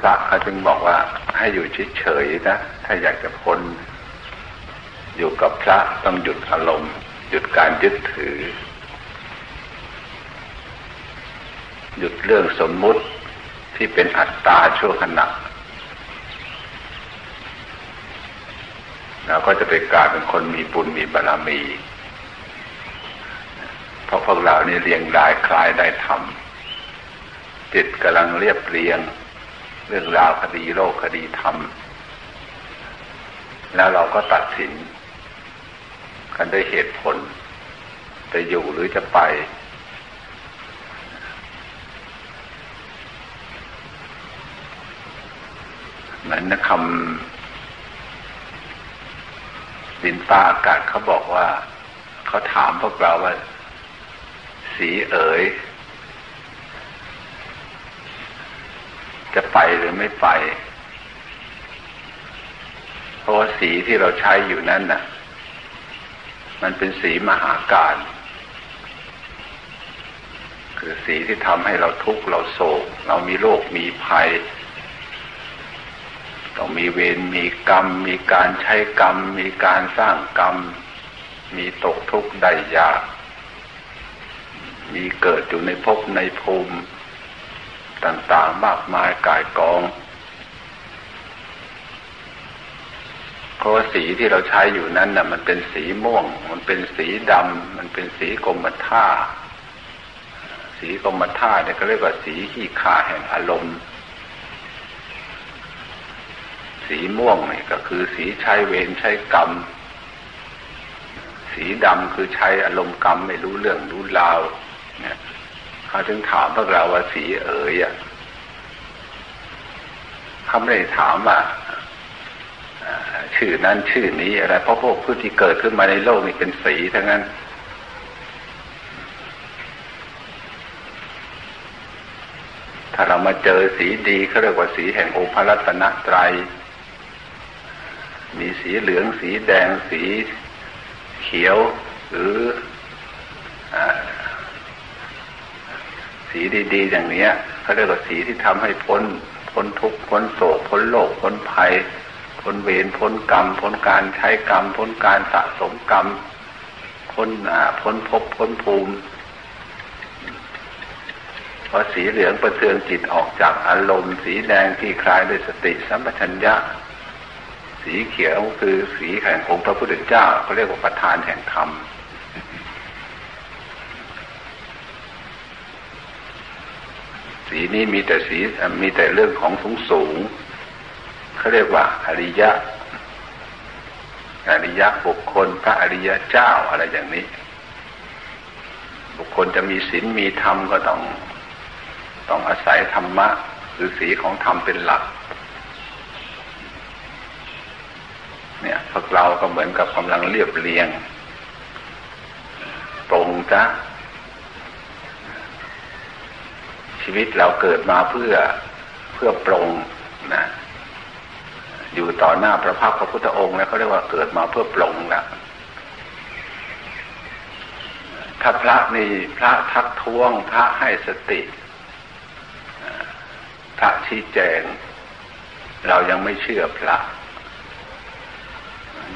พระเขาจึงบอกว่าให้อยู่เฉยๆนะ ถ้าอยากจะพ้น อยู่กับพระต้องหยุดอารมณ์ หยุดการยึดถือ หยุดเรื่องสมมุติที่เป็นอัตตาชั่วขณะเราก็จะไปกลายเป็นคนมีบุญมีบารรมี เพราะพวกเรานี่เรียงรายคลายได้ทำจิตกำลังเรียบเรียง เรื่องราวคดีโลกคดีธรรม แล้วเราก็ตัดสิน กันด้วยเหตุผล จะอยู่หรือจะไป เหมือนคำดินฟ้าอากาศเขาบอกว่า เขาถามพวกเราว่า สีเอ๋ย จะไปหรือไม่ไป เพราะว่าสีที่เราใช้อยู่นั้นน่ะ มันเป็นสีมหาการ คือสีที่ทำให้เราทุกข์เราโศก เรามีโรคมีภัยต้องมีเวรมีกรรม มีการใช้กรรม มีการสร้างกรรม มีตกทุกข์ได้ยาก มีเกิดอยู่ในภพในภูมิ ต่างๆ มากมายกายกอง เพราะสีที่เราใช้อยู่นั้นน่ะ มันเป็นสีม่วง มันเป็นสีดำ มันเป็นสีกรมท่า สีกรมท่าเนี่ยก็เรียกว่าสีขี้ขาแห่งอารมณ์ สีม่วงนี่ก็คือสีใช้เวรใช้กรรม สีดำคือใช้อารมณ์กรรมไม่รู้เรื่องรู้ราวเนี่ย เขาถึงถามพวกเราว่าสีเอ๋ยอะเขาไม่ได้ถามว่าชื่อนั้นชื่อนี้อะไรเพราะพวกผู้ที่เกิดขึ้นมาในโลกนี่เป็นสีทั้งนั้น ถ้าเรามาเจอสีดีเขาเรียกว่าสีแห่งองค์พระรัตนตรัย มีสีเหลืองสีแดงสีเขียวหรือ สีดีๆ อย่างนี้เขาเรียกว่าสีที่ทำให้พ้น พ้นทุกข์พ้นโศก พ้นโลก พ้นภัย พ้นเวรพ้นกรรม พ้นการใช้กรรม พ้นการสะสมกรรม พ้นพ้นภพพ้นภูมิพอสีเหลืองประเทืองจิตออกจากอารมณ์ สีแดงที่คลายด้วยสติสัมปชัญญะ สีเขียวคือสีแห่งองค์พระพุทธเจ้าเขาเรียกว่าประธานแห่งธรรม สีนี้มีแต่สีมีแต่เรื่องของสูงสูงเขาเรียกว่าอริยะ อริยะบุคคลพระอริยะเจ้าอะไรอย่างนี้ บุคคลจะมีศีลมีธรรมก็ต้อง ต้องอาศัยธรรมะหรือสีของธรรมเป็นหลัก เนี่ยพวกเราก็เหมือนกับกำลังเรียบเรียง ตรงจ้ะ ชีวิตเราเกิดมาเพื่อเพื่อปรงนะอยู่ต่อหน้าพระพักพระพุทธองค์แล้วเขาเรียกว่าเกิดมาเพื่อปรงนะถ้าพระนี่พระทักท้วงพระให้สติพระชี้แจง เรายังไม่เชื่อพระ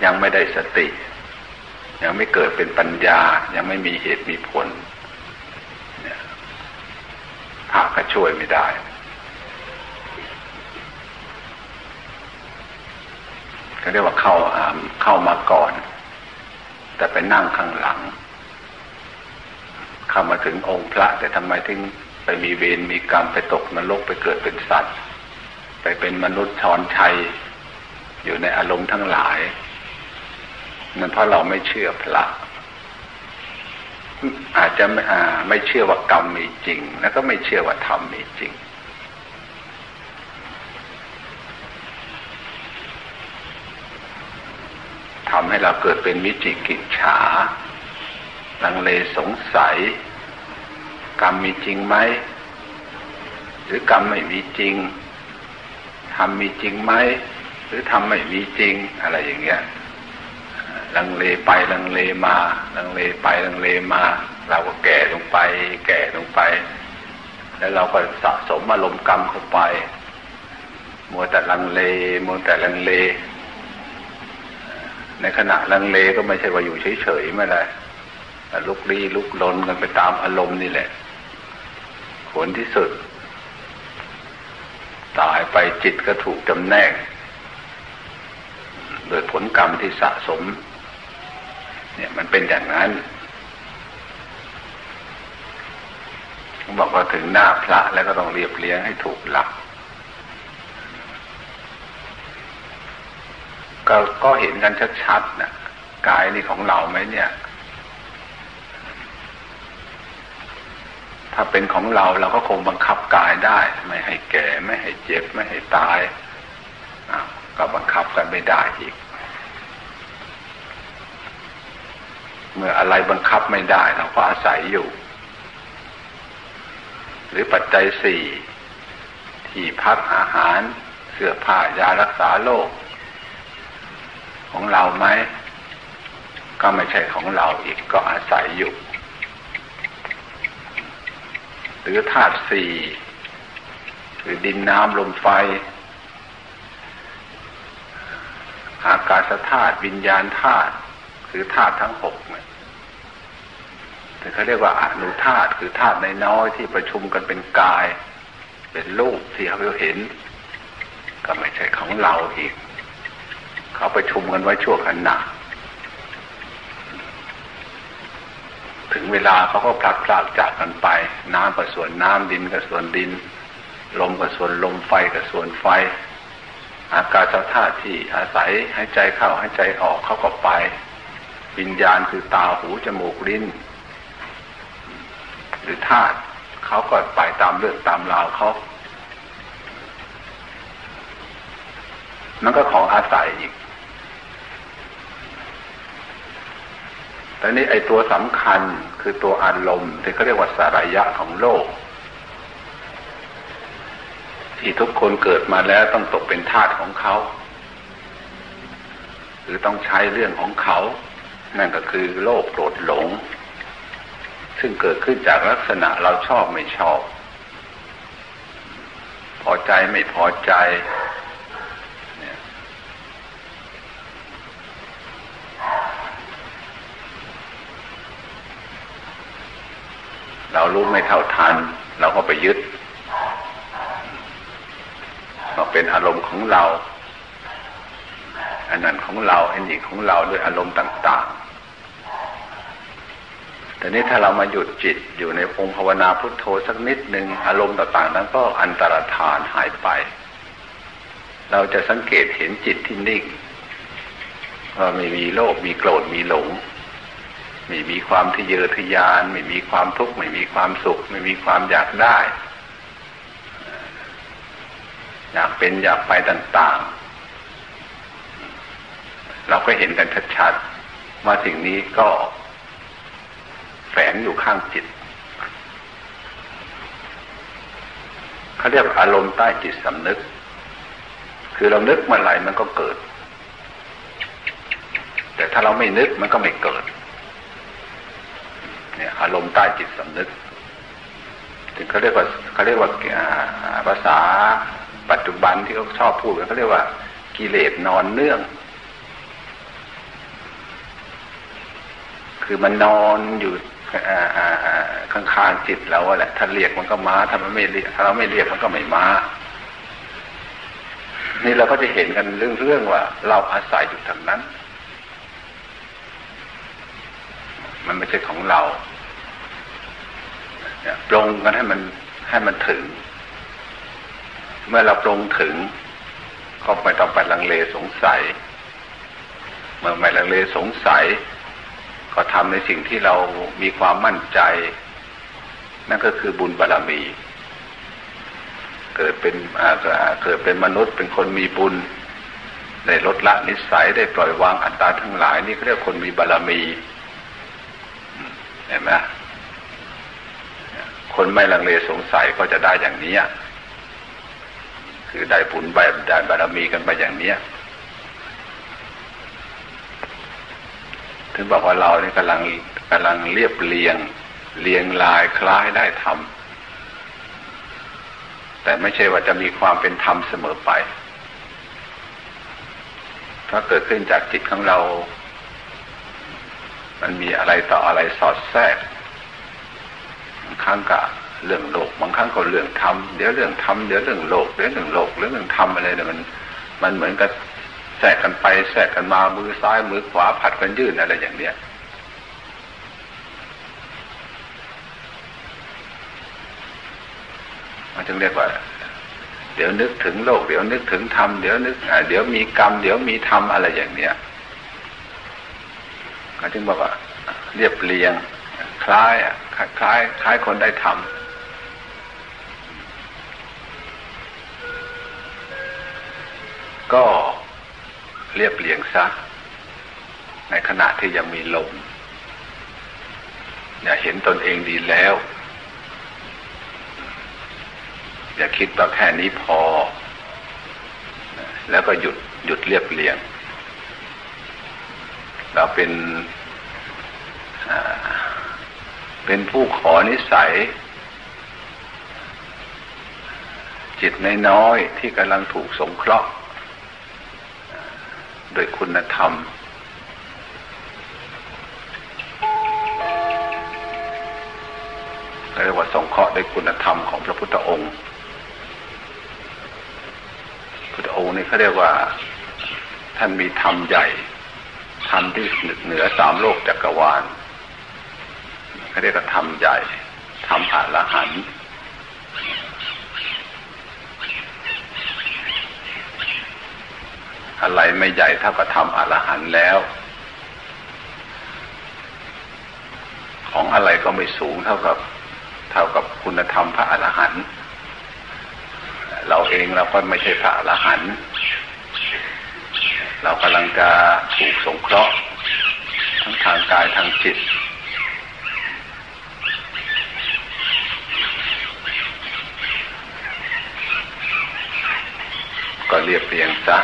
ยังไม่ได้สติ ยังไม่เกิดเป็นปัญญา ยังไม่มีเหตุมีผล พระก็ช่วยไม่ได้เขาเรียกว่าเข้าเข้ามาก่อน แต่ไปนั่งข้างหลัง เข้ามาถึงองค์พระ แต่ทำไมถึงไปมีเวรมีกรรมไปตกนรกไปเกิดเป็นสัตว์ ไปเป็นมนุษย์ชอนชัย อยู่ในอารมณ์ทั้งหลายนั่นเพราะเราไม่เชื่อพระ อาจจะไม่ไม่เชื่อว่ากรรมมีจริง แล้วก็ไม่เชื่อว่าธรรมมีจริง ทำให้เราเกิดเป็นมิจิกิจฉา ลังเลสงสัย กรรมมีจริงไหม หรือกรรมไม่มีจริงทำมีจริงไหม หรือทำไม่มีจริงอะไรอย่างเงี้ย ลังเลไปลังเลมาลังเลไปลังเลมา เราก็แก่ลงไป แก่ลงไป แล้วเราก็สะสมอารมณ์กรรมเข้าไปมัวแต่ลังเลมัวแต่ลังเล ในขณะลังเลก็ไม่ใช่ว่าอยู่เฉยๆไม่ได้ลุกลี้ลุกลนกันไปตามอารมณ์นี่แหละ ผลที่สุด ตายไปจิตก็ถูกจำแนกโดยผลกรรมที่สะสม เนี่ยมันเป็นอย่างนั้นบอกว่าถึงหน้าพระแล้วก็ต้องเรียบเลี้ยงให้ถูกหลักก็ก็เห็นกันชัดๆนะกายนี่ของเราไหมเนี่ย ถ้าเป็นของเราเราก็คงบังคับกายได้ ไม่ให้แก่ไม่ให้เจ็บไม่ให้ตายก็บังคับกันไม่ได้อีก เมื่ออะไรบังคับไม่ได้เราก็อาศัยอยู่ หรือปัจจัยสี่ที่พักอาหารเสื้อผ้ายารักษาโรคของเราไหมก็ไม่ใช่ของเราอีกก็อาศัยอยู่ หรือธาตุสี่หรือดินน้ำลมไฟ อากาศธาตุวิญญาณธาตุ คือธาตุทั้งหกเนี่ยแต่เขาเรียกว่าอนุธาตุคือธาตุในน้อยที่ประชุมกันเป็นกาย เป็นรูปที่เขาเห็น ก็ไม่ใช่ของเราอีก เขาประชุมกันไว้ชั่วขณะถึงเวลาเขาก็พลัดพรากจากกันไป น้ำกับส่วนน้ำดินกับส่วนดิน ลมกับส่วนลมไฟกับส่วนไฟ อากาศธาตุที่อาศัยให้ใจเข้าให้ใจออกเขาก็ไป วิญญาณคือตาหูจมูกลิ้น หรือธาตุเขาก็ไปตามเรื่องตามราวเขามันก็ของอาศัยอีกแต่นี้ไอตัวสำคัญคือตัวอารมณ์ที่เขาเรียกว่าสารยะของโลก ที่ทุกคนเกิดมาแล้วต้องตกเป็นทาสของเขา หรือต้องใช้เรื่องของเขา นั่นก็คือโลกโกรธหลง ซึ่งเกิดขึ้นจากลักษณะเราชอบไม่ชอบ พอใจไม่พอใจเรารู้ไม่เท่าทัน เราก็ไปยึดมาเป็นอารมณ์ของเรา อันนั้นของเราอันนี้ของเราด้วยอารมณ์ต่างๆ แต่นี้ถ้าเรามาหยุดจิตอยู่ในองค์ภาวนาพุทโธสักนิดหนึ่งอารมณ์ต่างๆ นั้นก็อันตรธานหายไป เราจะสังเกตเห็นจิตที่นิ่งว่าไม่มีโลภมีโกรธมีหลงไม่มีความทะเยอทะยาน ไม่มีความทุกข์ไม่มีความสุข ไม่มีความอยากได้ อยากเป็นอยากไปต่าง ๆ เราก็เห็นกันชัดๆว่าสิ่งนี้ก็ งอยู่ข้างจิตเขาเรียกอารมณ์ใต้จิตสำนึก คือเรานึกเมื่อไหร่มันก็เกิด แต่ถ้าเราไม่นึกมันก็ไม่เกิด เนี่ย อารมณ์ใต้จิตสำนึก ถึงเขาเรียกว่าเขาเรียกว่าภาษาปัจจุบันที่เขาชอบพูดเขาเรียกว่า กิเลสนอนเนื่อง คือมันนอนอยู่ ข้างๆจิตเราแหละถ้าเรียกมันก็มาถ้ามันไม่เรียกถ้าเราไม่เรียกมันก็ไม่มานี่เราก็จะเห็นกันเรื่องๆว่า เราอาศัยอยู่ทางนั้น มันไม่ใช่ของเราปรงกันให้มันให้มันถึง เมื่อเราปรงถึง ก็ไม่ต้องไปลังเลสงสัย เมื่อไม่ลังเลสงสัย ก็ทำในสิ่งที่เรามีความมั่นใจ นั่นก็คือบุญบารรมี เกิดเป็นเกิดเป็นมนุษย์เป็นคนมีบุญได้ลดละนิสัยได้ปล่อยวางอัตตาทั้งหลาย นี่เขาเรียกคนมีบารรมีเห็นไหมคนไม่ลังเลสงสัยก็จะได้อย่างนี้คือได้บุญใบได้บารมีกันไปอย่างเนี้ย ถึงบอกว่าเราเนี่ยกำลังกำลังเรียบเรียง เรียงลายคล้ายได้ทำแต่ไม่ใช่ว่าจะมีความเป็นธรรมเสมอไปถ้าเกิดขึ้นจากจิตของเรา มันมีอะไรต่ออะไรสอดแทรกบางครั้งก็เรื่องโลก บางครั้งก็เรื่องธรรม เดี๋ยวเรื่องธรรม เดี๋ยวเรื่องโลก เดี๋ยวเรื่องโลก เรื่องเรื่องธรรมอะไรเนี่ยมัน มันเหมือนกับ แทรกกันไปแทรกกันมามือซ้ายมือขวาผัดกันยื่นอะไรอย่างเนี้ยมันจึงเรียกว่า เดี๋ยวนึกถึงโลก เดี๋ยวนึกถึงธรรมเดี๋ยวนึกเดี๋ยวมีกรรม เดี๋ยวมีธรรมอะไรอย่างเนี้ยก็จึงบอกว่า เรียบเรียง คล้ายคล้ายคล้ายคนได้ทำก็ เรียบเรียงซะ ในขณะที่ยังมีลม อย่าเห็นตนเองดีแล้ว อย่าคิดว่าแค่นี้พอ แล้วก็หยุดหยุดเรียบเรียง เราเป็นเป็นผู้ขอนิสัย จิตน้อยๆที่กำลังถูกสงเคราะห์ โดยคุณธรรม เรียกว่าสงเคราะห์ด้วยคุณธรรมของพระพุทธองค์พุทธองค์นี่เขาเรียกว่า ท่านมีธรรมใหญ่ ธรรมที่เหนือสามโลกจักรวาลเขาเรียกว่าธรรมใหญ่ ธรรมอรหันต์ อะไรไม่ใหญ่เท่ากับทำอรหันต์แล้ว ของอะไรก็ไม่สูงเท่ากับ เท่ากับคุณธรรมพระอรหันต์เราเองเราก็ไม่ใช่พระอรหันต์เรากำลังจะถูกสงเคราะห์ทั้งทางกายทางจิตก็เรียบเรียงซะ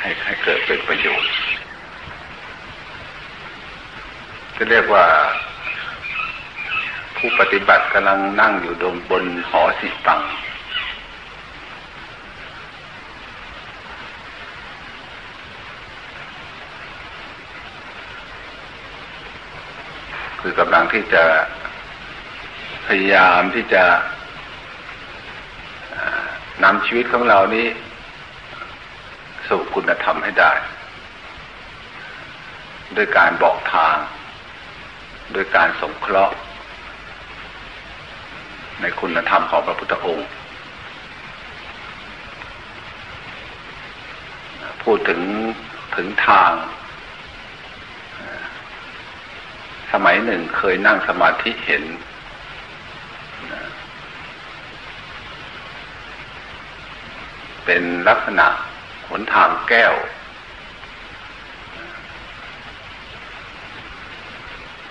ให้ให้เกิดเป็นประโยชน์จะเรียกว่า ผู้ปฏิบัติกำลังนั่งอยู่ดมบนหอสิตัง คือกำลังที่จะพยายามที่จะนำชีวิตของเรานี้ สู่คุณธรรมให้ได้ด้วยการบอกทางด้วยการสงเคราะห์ ในคุณธรรมของพระพุทธองค์ พูดถึงถึงทาง สมัยหนึ่งเคยนั่งสมาธิเห็นเป็นลักษณะ หนทางแก้ว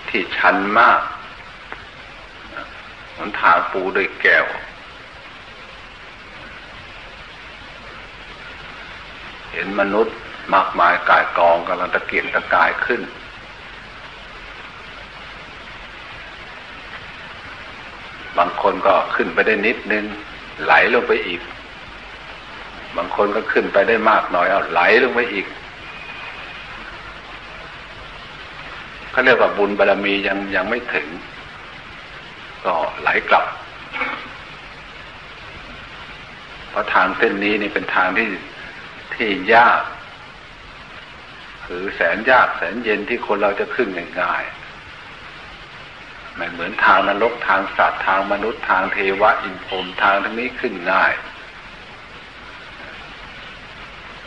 ที่ชันมาก หนทางปูด้วยแก้ว เห็นมนุษย์มากมายกายกองกำลังตะเกียกตะกายขึ้น บางคนก็ขึ้นไปได้นิดนึง ไหลลงไปอีก บางคนก็ขึ้นไปได้มากหน้อยเอาไหลลงไปอีกเขาเรียกว่าบุญบารรมียังยังไม่ถึง ก็ไหลกลับ เพราะทางเส้นนี้นี่เป็นทางที่ที่ยากคือแสนยากแสนเย็นที่คนเราจะขึ้นง่ายๆไม่เหมือนทางนรกทางสัตว์ทางมนุษย์ทางเทวะอินพรมทางทั้งนี้ขึ้นง่าย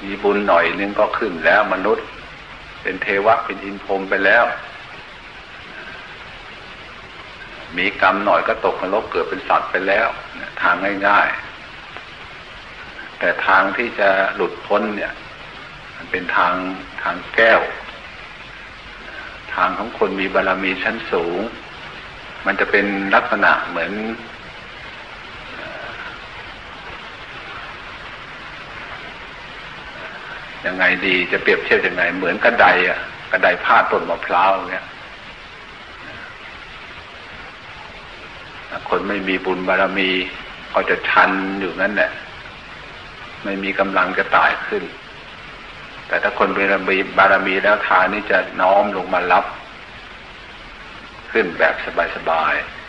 มีบุญหน่อยนึงก็ขึ้นแล้วมนุษย์ เป็นเทวะเป็นอินพรมไปแล้ว มีกรรมหน่อยก็ตกนรกเกิดเป็นสัตว์ไปแล้วทางง่ายๆ แต่ทางที่จะหลุดพ้นเนี่ย มันเป็นทางทางแก้ว ทางของคนมีบารรมีชั้นสูง มันจะเป็นลักษณะเหมือน ยังไงดีจะเปรียบเทียบยังไง เหมือนกระไดอะกระไดพาดต้นมะพร้าวเนี่ยคนไม่มีบุญบารมีก็จะชันอยู่นั่นแหละไม่มีกำลังจะตายขึ้น แต่ถ้าคนบารมีบารมีแล้วทานนี้จะน้อมลงมารับ ขึ้นแบบสบายๆ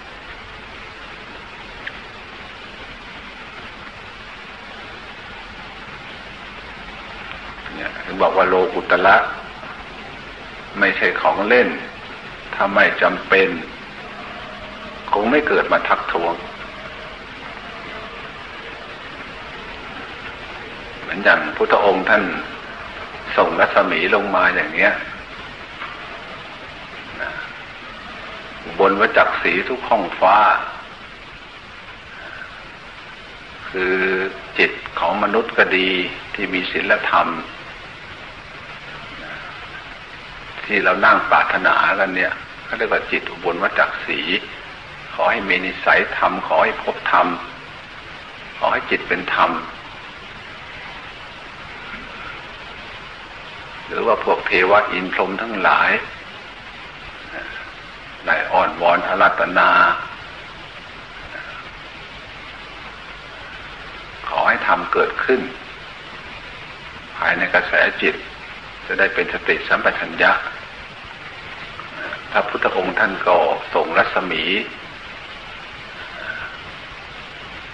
เนี่ยถึง บอกว่าโลกุตละไม่ใช่ของเล่น ถ้าไม่จำเป็น คงไม่เกิดมาทักท้วง เหมือนอย่างพุทธองค์ท่านส่งรัศมีลงมาอย่างเนี้ยบนวัจักสีทุกห้องฟ้า คือจิตของมนุษย์ก็ดีที่มีศีลธรรม ที่เรานั่งปรารถนากันเนี่ยเขาเรียกว่าจิตอุบลวัจักสี ขอให้มีนิสัยธรรม ขอให้พบธรรม ขอให้จิตเป็นธรรม หรือว่าพวกเทวะอินพรหมทั้งหลายได้อ่อนวอนอารัตนา ขอให้ธรรมเกิดขึ้น ภายในกระแสจิต จะได้เป็นสติสัมปชัญญะ พระพุทธองค์ท่านก็ส่งรัศมี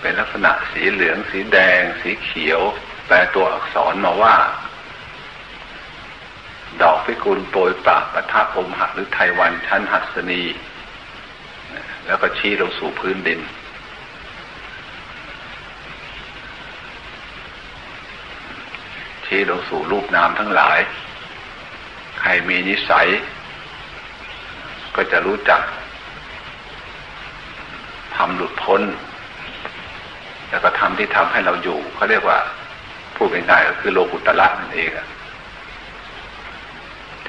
เป็นลักษณะสีเหลือง สีแดง สีเขียว แปลตัวอักษรมาว่า ดอกพิกุลโปรยปรากปะทะอมหักหรือไทวันชั้นหัสนี แล้วก็ชี้ลงสู่พื้นดินชี้ลงสู่รูปนามทั้งหลาย ใครมีนิสัย ก็จะรู้จักทำหลุดพ้น แล้วก็ทำที่ทำให้เราอยู่เขาเรียกว่าพูดง่ายๆก็คือโลกุตละนั่นเอง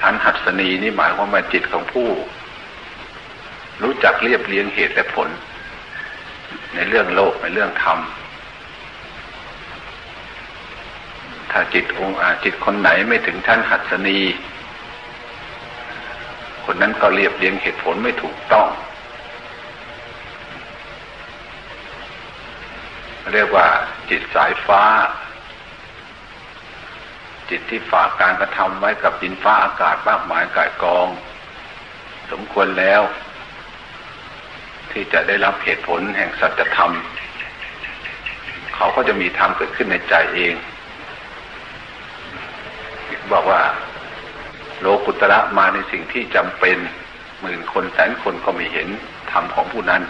ชั้นหัสนีนี่หมายความว่าจิตของผู้ รู้จักเรียบเรียงเหตุและผล ในเรื่องโลกในเรื่องธรรมถ้าจิตองค์จิตคนไหนไม่ถึงชั้นหัสนี คนนั้นก็เรียบเรียงเหตุผลไม่ถูกต้อง เรียกว่าจิตสายฟ้า จิตที่ฝากการกระทำไว้กับดินฟ้าอากาศมากมายกายกอง สมควรแล้ว ที่จะได้รับเหตุผลแห่งสัจธรรม เขาก็จะมีธรรมเกิดขึ้นในใจเองบอกว่า โลกุตระมาในสิ่งที่จำเป็นหมื่นคนแสนคนก็ไม่เห็นธรรมของผู้นั้น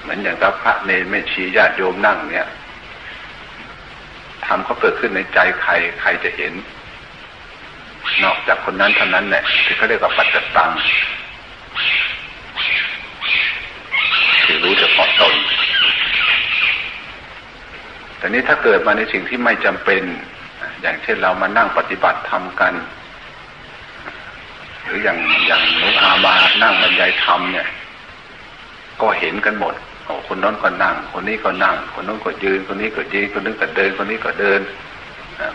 เหมือนอย่างกับพระเนรไม่ชี้ญาติโยมนั่งเนี่ยธรรมเขาเกิดขึ้นในใจใครใครจะเห็น นอกจากคนนั้นเท่านั้นแหละที่เขาเรียกว่าปัจจตังคือรู้เฉพาะตนแต่นี้ถ้าเกิดมาในสิ่งที่ไม่จำเป็น อย่างเช่นเรามานั่งปฏิบัติธรรมกัน หรืออย่างอย่างนุอามานั่งบรรยายธรรมเนี่ย ก็เห็นกันหมดโอ้คนนั้นก็นั่ง คนนี้ก็นั่ง คนนั้นก็ยืน คนนี้ก็ยืน คนนึงก็เดิน คนนี้ก็เดิน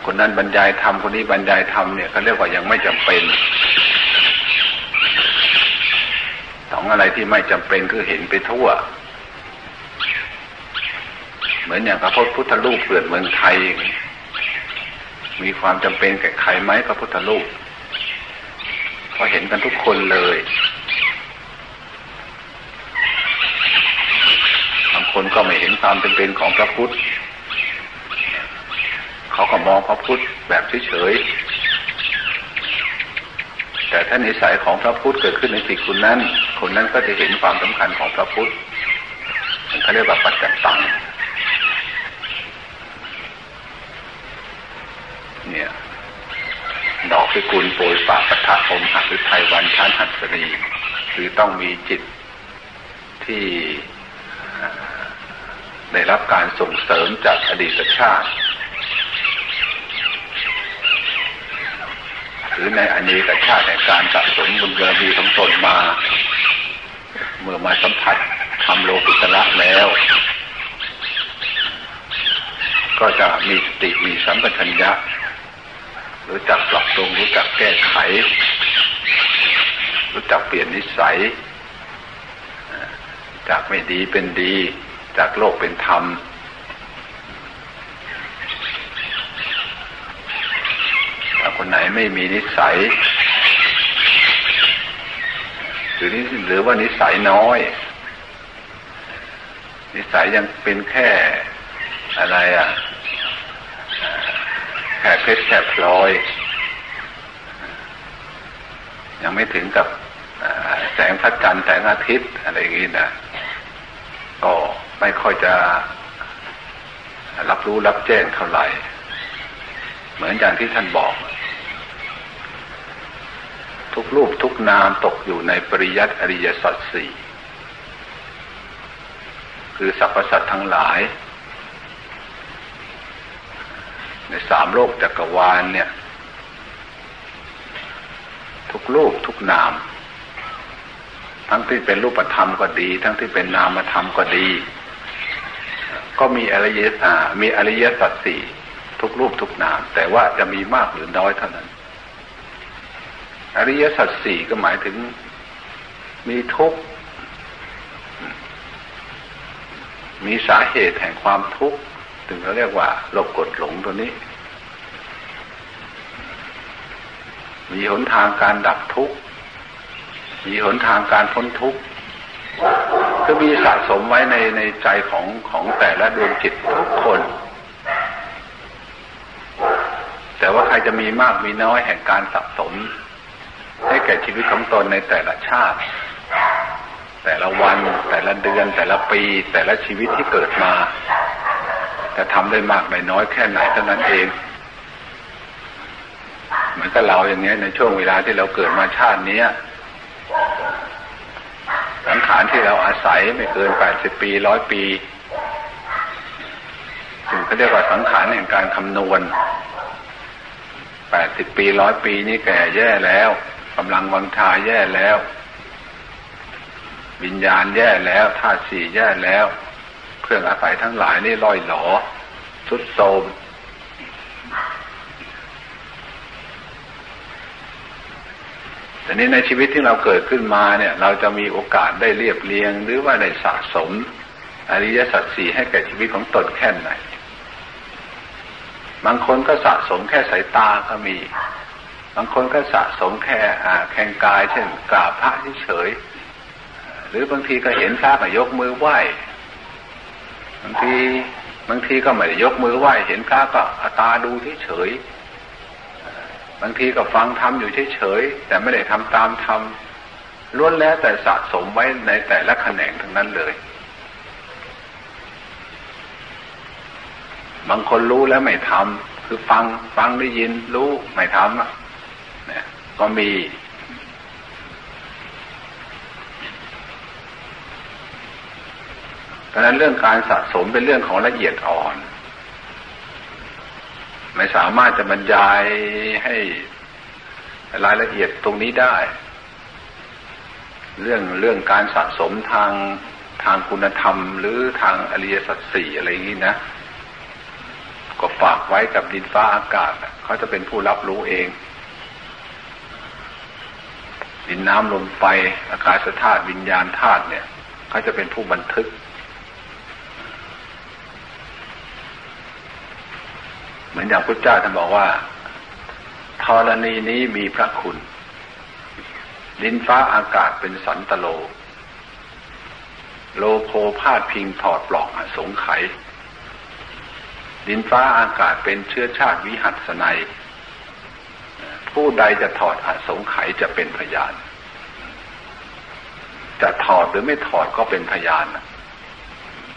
คนนั้นบรรยายธรรมคนนี้บรรยายธรรมเนี่ยเขาเรียกว่ายังไม่จำเป็นสองอะไรที่ไม่จำเป็นคือเห็นไปทั่ว เหมือนอย่างพระพุทธรูปเปลือกเมืองไทย มีความจำเป็นแก่ใครไหมพระพุทธรูปพราะเห็นกันทุกคนเลยบางคนก็ไม่เห็นความจำเป็นของพระพุทธเขาก็มองพระพุทธแบบเฉยๆแต่ถ้านิสัยของพระพุทธเกิดขึ้นในจิตคุณนั้น คนนั้นก็จะเห็นความสำคัญของพระพุทธเขาเรียกว่าปัจจัตตังเนี่ยดอก พิกุลโปรยปากปะทะอมหักหรือไทยวันชั้นหัสรีคือต้องมีจิตที่ได้รับการส่งเสริมจากอดีตชาติ หรือในอเนกชาติแห่งการสะสมบุญเกิมีของตนมา เมื่อมาสัมผัสทำโลกุตระแล้ว ก็จะมีสติมีสัมปชัญญะ รู้จักปรับปรุงรู้จักแก้ไข รู้จักเปลี่ยนนิสัย จากไม่ดีเป็นดี จากโลกเป็นธรรมถ้าคนไหนไม่มีนิสัยหรือหรือว่านิสัยน้อย นิสัยยังเป็นแค่อะไรอะ ค่เพชรแค่พลอย ยังไม่ถึงกับแสงพระจันทร์แสงอาทิตย์อะไรอย่างนี้นะก็ไม่ค่อยจะรับรู้รับแจ้งเท่าไหร่ เหมือนอย่างที่ท่านบอก ทุกรูปทุกนามตกอยู่ในปริยัติอริยสัจสี่คือสรรพสัตว์ทั้งหลาย ในสามโลกจักรวาลเนี่ย ทุกรูปทุกนาม ทั้งที่เป็นรูปธรรมก็ดี ทั้งที่เป็นนามธรรมก็ดี ก็มีอริยสัจมีอริยสัจสี่ทุกรูปทุกนาม แต่ว่าจะมีมากหรือน้อยเท่านั้น อริยสัจสี่ก็หมายถึงมีทุกข์มีสาเหตุแห่งความทุกข์ ถึงเขาเรียกว่าโลกกดหลงตัวนี้ มีหนทางการดับทุกข์ มีหนทางการพ้นทุกข์ก็มีสะสมไว้ในในใจของของแต่ละดวงจิตทุกคน แต่ว่าใครจะมีมากมีน้อยแห่งการสะสม ให้แก่ชีวิตของตนในแต่ละชาติ แต่ละวัน แต่ละเดือน แต่ละปี แต่ละชีวิตที่เกิดมา จะทำได้มากได้น้อยแค่ไหนเท่านั้นเอง เหมือนกับเราอย่างเงี้ย ในช่วงเวลาที่เราเกิดมาชาตินี้สังขารที่เราอาศัยไม่เกินแปดสิบปีร้อยปีถึงเขาเรียกว่าสังขารแห่งการคำนวณแปดสิบปีร้อยปีนี่แก่แย่แล้วกำลังวังชาแย่แล้ว วิญญาณแย่แล้วธาตุสี่แย่แล้ว เครื่องอาศัยทั้งหลายนี่ล่อยหลอสุดโทมแต่นี้ในชีวิตที่เราเกิดขึ้นมาเนี่ย เราจะมีโอกาสได้เรียบเรียง หรือว่าได้สะสม อริยสัจสี่ให้แก่ชีวิตของตนแค่ไหน บางคนก็สะสมแค่สายตาก็มี บางคนก็สะสมแค่แข่งกาย เช่นกราบพระเฉยหรือบางทีก็เห็นพระก็ยกมือไหว้างทีบางทีก็ไม่ได้ยกมือไหว้เห็นพระก็ตาดูเฉยบางทีก็ฟังทำอยู่เฉยๆแต่ไม่ได้ทำตามทำล้วนแล้วแต่สะสมไว้ในแต่ละแขนงทั้งนั้นเลย บางคนรู้แล้วไม่ทำคือฟังฟังได้ยินรู้ไม่ทำอะก็มี ดังนั้นเรื่องการสะสมเป็นเรื่องของละเอียดอ่อน ไม่สามารถจะบรรยายให้รายละเอียดตรงนี้ได้ เรื่องเรื่องการสะสมทางทางคุณธรรม หรือทางอริยสัจสี่อะไรอย่างนี้นะ ก็ฝากไว้กับดินฟ้าอากาศเขาจะเป็นผู้รับรู้เอง ดินน้ำลมไฟอากาศธาตุวิญญาณธาตุเนี่ยเขาจะเป็นผู้บันทึก เหมือนอย่างพระเจ้าท่านบอกว่าธรณีนี้มีพระคุณดินฟ้าอากาศเป็นสันตโล โลโพพาดพิงถอดปลอกอสงไขดินฟ้าอากาศเป็นเชื้อชาติวิหัสนัย ผู้ใดจะถอดอสงไขจะเป็นพยาน จะถอดหรือไม่ถอดก็เป็นพยาน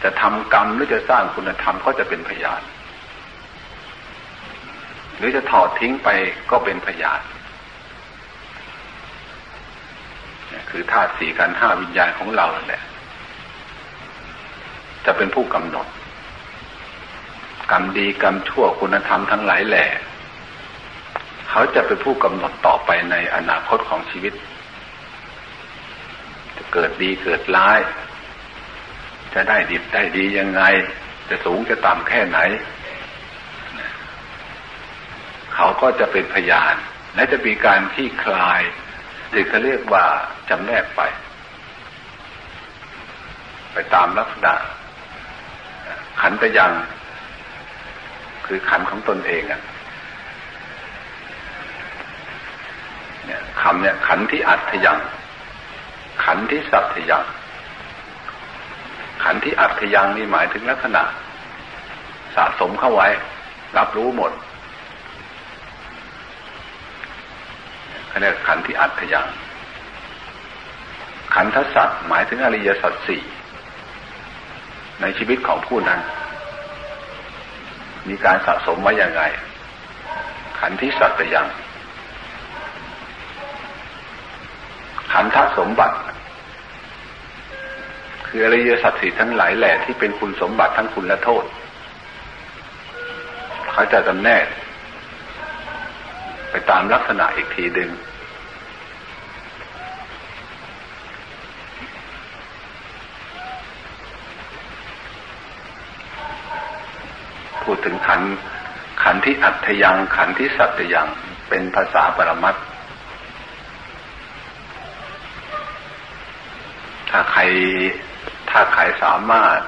จะทำกรรมหรือจะสร้างคุณธรรมก็จะเป็นพยาน หรือจะถอดทิ้งไปก็เป็นพยานคือธาตุสี่กันห้าวิญญาณของเราแหละ จะเป็นผู้กำหนด กรรมดีกรรมชั่วคุณธรรมทั้งหลายแหละเขาจะเป็นผู้กำหนดต่อไปในอนาคตของชีวิต จะเกิดดีเกิดร้าย จะได้ดีได้ดียังไง จะสูงจะต่ำแค่ไหน เขาก็จะเป็นพยาน และจะมีการที่คลายหรือเขาเรียกว่าจำแนกไป ไปตามลักษณะ ขันตยัง คือขันของตนเองอะเนี่ยคำเนี่ยขันที่อัตยัง ขันที่สัตยัง ขันที่อัตยังนี่หมายถึงลักษณะ สะสมเข้าไว้ รับรู้หมด เขาเรียกขันที่อัตยังขันทสัตหมายถึงอริยสัจสี่ในชีวิตของผู้นั้น มีการสะสมไว้อย่างไง ขันที่สัตยัง ขันทสมบัติ คืออริยสัจสี่ทั้งหลายแหล่ที่เป็นคุณสมบัติทั้งคุณและโทษ เขาจะจำแนก ไปตามลักษณะอีกทีดึงพูดถึงขันขันที่อัตยังขันที่สัตยังเป็นภาษาปรมัตถ้าใครถ้าใครสามารถ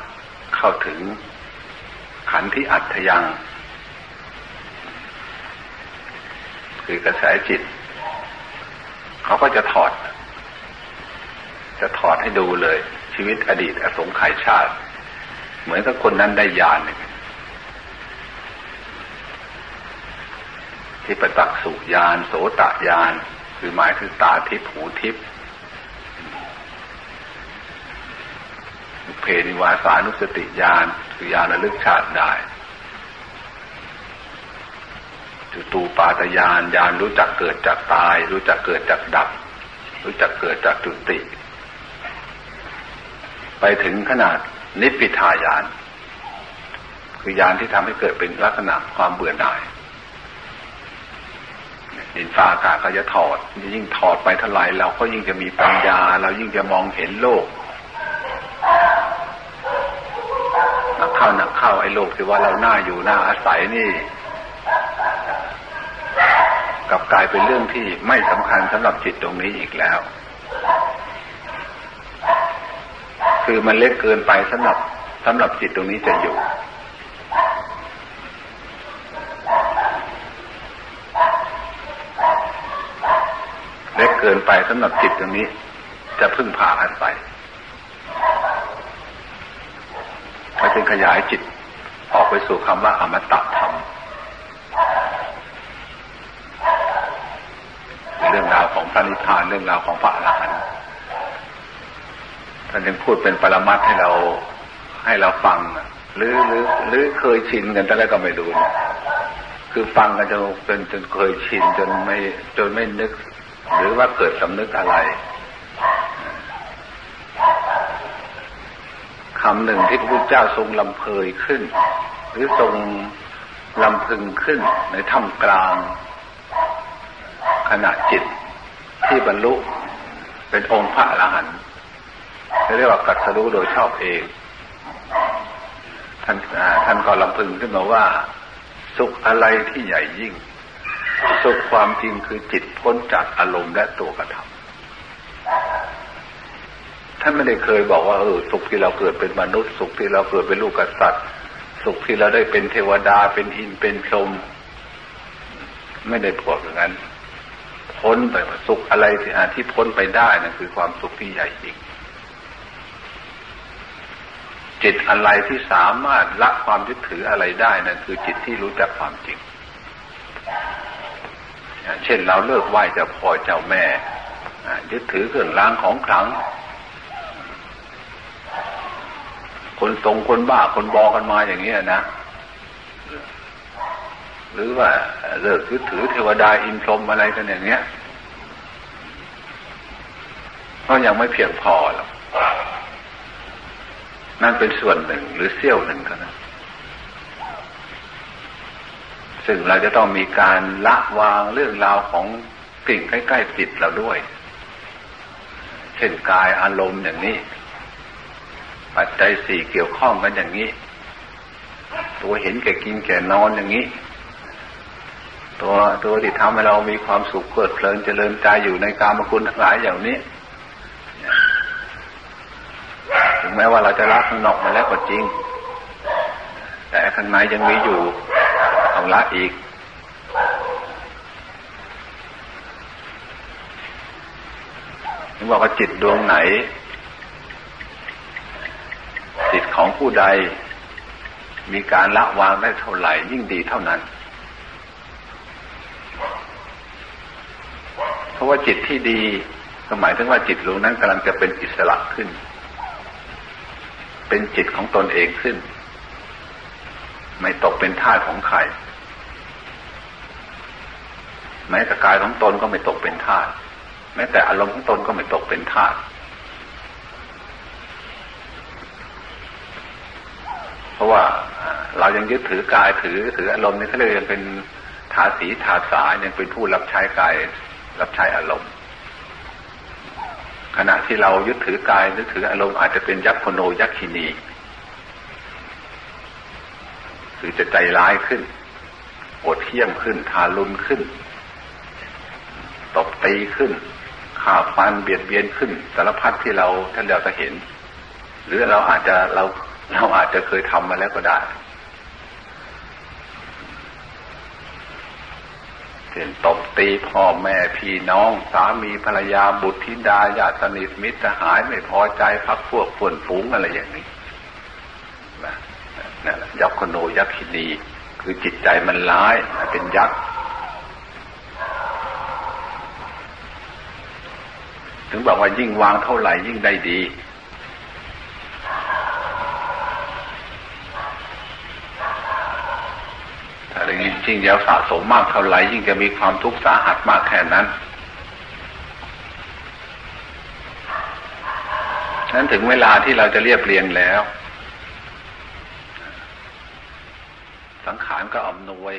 เข้าถึงขันที่อัตยัง คือกระแสจิต เขาก็จะถอด จะถอดให้ดูเลย ชีวิตอดีตอสงไขยชาติ เหมือนกับคนนั้นได้ญาณที่ประตักสุญาณโสตญาณคือหมายถึงตาทิพหูทิพเพนิวาสานุสติญาณคือญาณระลึกชาติได้ จุตูปาตยานยานรู้จักเกิดจากตาย รู้จักเกิดจากดับ รู้จักเกิดจากจุติ ไปถึงขนาดนิพพิทายาน คือยานที่ทำให้เกิดเป็นลักษณะความเบื่อหน่ายดินฟ้าอากาศก็จะถอด ยิ่งถอดไปเท่าไรเราก็ยิ่งจะมีปัญญา เรายิ่งจะมองเห็นโลกนักเข้านักเข้าไอ้โลกที่ว่าเราหน้าอยู่หน้าอาศัยนี่ กับกลายเป็นเรื่องที่ไม่สำคัญสำหรับจิตตรงนี้อีกแล้ว คือมันเล็กเกินไปสำหรับสำหรับจิตตรงนี้จะอยู่ เล็กเกินไปสำหรับจิตตรงนี้ จะพึ่งพาอาศัยเราจึงขยายจิตออกไปสู่คำว่าอมตะธรรมเพระนิพพานเรื่องราวของพระอรหันต์ท่านยังพูดเป็นปรมัตให้เราให้เราฟังหรือหรือหรือเคยชินกันแต่แล้วก็ไม่รู้นะคือฟังกันจนจนจนเคยชินจนไม่จนไม่นึก หรือว่าเกิดสำนึกอะไรคำหนึ่งที่พระพุทธเจ้าทรงลำเพยขึ้น หรือทรงลำพึงขึ้นในถ้ำกลางขณะจิต ที่บรรลุเป็นองค์พระอรหันต์เรียกว่ากัตรู้โดยชอบเอง ท่านท่านก็ลำพึงขึ้นมาว่า สุขอะไรที่ใหญ่ยิ่ง สุขความจริงคือจิตพ้นจากอารมณ์และตัวกระทำท่านไม่ได้เคยบอกว่าเออสุขที่เราเกิดเป็นมนุษย์สุขที่เราเกิดเป็นลูกกษัตริย์ สุขที่เราได้เป็นเทวดาเป็นอินเป็นชมไม่ได้บอกอย่างนั้น พ้นไปสุขอะไรที่อาที่พ้นไปได้นั่นคือความสุขที่ใหญ่จริงจิตอะไรที่สามารถละความยึดถืออะไรได้นั่นคือจิตที่รู้จักความจริง เช่นเราเลิกไหว้เจ้าพ่อเจ้าแม่ยึดถือเครื่องรางของขลัง คนตรงคนบ้าคนบอกันมาอย่างนี้นะ หรือว่าเลิกยึดถือเทวดาอินทรมอะไรกันอย่างเนี้ยก็ยังไม่เพียงพอหรอกนั่นเป็นส่วนหนึ่งหรือเสี้ยวหนึ่งเท่านั้นซึ่งเราจะต้องมีการละวางเรื่องราวของสิ่งใกล้ๆจิตเราด้วย เช่นกายอารมณ์อย่างนี้ ปัจจัยสี่เกี่ยวข้องกันอย่างนี้ ตัวเห็นแก่กินแก่นอนอย่างนี้ ตัวตัวที่ทำให้เรามีความสุขเพลิดเพลินเจริญใจอยู่ในการมคุณทั้งหลายอย่างนี้งแม้ว่าเราจะละข้างนอกมาแล้วก็จริง แต่ข้างในยังมีอยู่ต้องละอีกถึงบอกว่าจิตดวงไหน จิตของผู้ใด มีการละวางได้เท่าไหร่ยิ่งดีเท่านั้น เพ ราะว่าจิตที่ดีก็หมายถึงว่าจิตดวงนั้นกำลังจะเป็นอิสระขึ้น เป็นจิตของตนเองขึ้น ไม่ตกเป็นทาสของใครแม้แต่กายของตนก็ไม่ตกเป็นทาสแม้แต่อารมณ์ของตนก็ไม่ตกเป็นทาสเพราะว่าเรายังยึดถือกายถือถืออารมณ์นี่เขาเรียยังเป็นทาสีทาสายยังเป็นผู้รับใช้กาย รับใช้อารมณ์ ขณะที่เรายึดถือกายยึดถืออารมณ์อาจจะเป็นยักษ์โคโนยักษ์คินีคือจะใจร้ายขึ้นโอดเที่ยมขึ้น ทารุณขึ้น ตบตีขึ้นข่าฟันเบียดเบียนขึ้น สารพัดที่เราท่านเราจะเห็น หรือเราอาจจะเราเราอาจจะเคยทำมาแล้วก็ได้ เช่นตบตีพ่อแม่พี่น้องสามีภรรยาบุตรธิดาญาติสนิทมิตรหายไม่พอใจพักพวกฝนฝูงอะไรอย่างนี้นั่นแหละยักษ์คโนยักษ์คินีคือจิตใจมันร้ายเป็นยักษ์ถึงบอกว่ายิ่งวางเท่าไหร่ยิ่งได้ดีถ้ายิ่งจ ริงยาวสะสมมากเท่าไหร่ยิ่งจะมีความทุกข์สาหัสมากแค่นั้นนั้นถึงเวลาที่เราจะเรียบเรียงแล้ว สังขารก็อำนวย